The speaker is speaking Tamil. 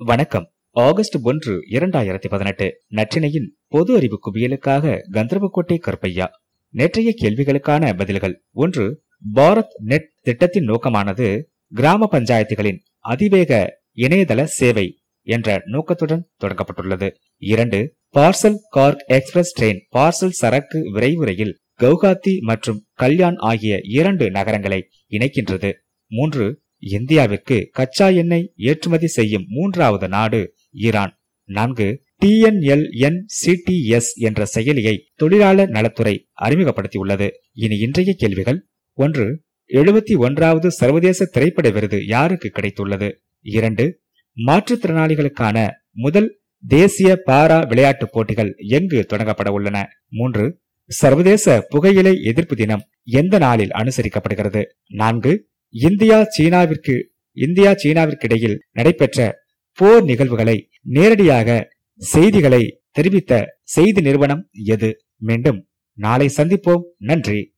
வணக்கம். ஆகஸ்ட் ஒன்று இரண்டாயிரத்தி பதினெட்டு. நற்றினையின் பொது அறிவு குவியலுக்காக கந்தர்வக்கோட்டை கருப்பையா. நேற்றைய கேள்விகளுக்கான பதில்கள். ஒன்று பாரத் நெட் திட்டத்தின் நோக்கமானது கிராம பஞ்சாயத்துகளின் அதிவேக இணையதள சேவை என்ற நோக்கத்துடன் தொடங்கப்பட்டுள்ளது. இரண்டு parcel cargo express train parcel சரக்கு விரைவு ரயில் கவுகாத்தி மற்றும் கல்யாண் ஆகிய இரண்டு நகரங்களை இணைக்கின்றது. மூன்று இந்தியாவிற்கு கச்சா எண்ணெய் ஏற்றுமதி செய்யும் மூன்றாவது நாடு ஈரான். நான்கு டிஎன்எல்என்சிடிஎஸ் என்ற செயலியை தொழிலாளர் நலத்துறை அறிமுகப்படுத்தியுள்ளது. இனி இன்றைய கேள்விகள். ஒன்று எழுபத்தி ஒன்றாவது சர்வதேச திரைப்பட விருது யாருக்கு கிடைத்துள்ளது? இரண்டு மாற்றுத்திறனாளிகளுக்கான முதல் தேசிய பாரா விளையாட்டுப் போட்டிகள் எங்கு தொடங்கப்பட உள்ளன? மூன்று சர்வதேச புகையிலை எதிர்ப்பு தினம் எந்த நாளில் அனுசரிக்கப்படுகிறது? நான்கு இந்தியா சீனாவிற்கு இந்தியா சீனாவிற்கு இடையில் நடைபெற்ற போர் நிகழ்வுகளை நேரடியாக செய்திகளை தெரிவித்த செய்தி நிறுவனம் எது? மீண்டும் நாளை சந்திப்போம். நன்றி.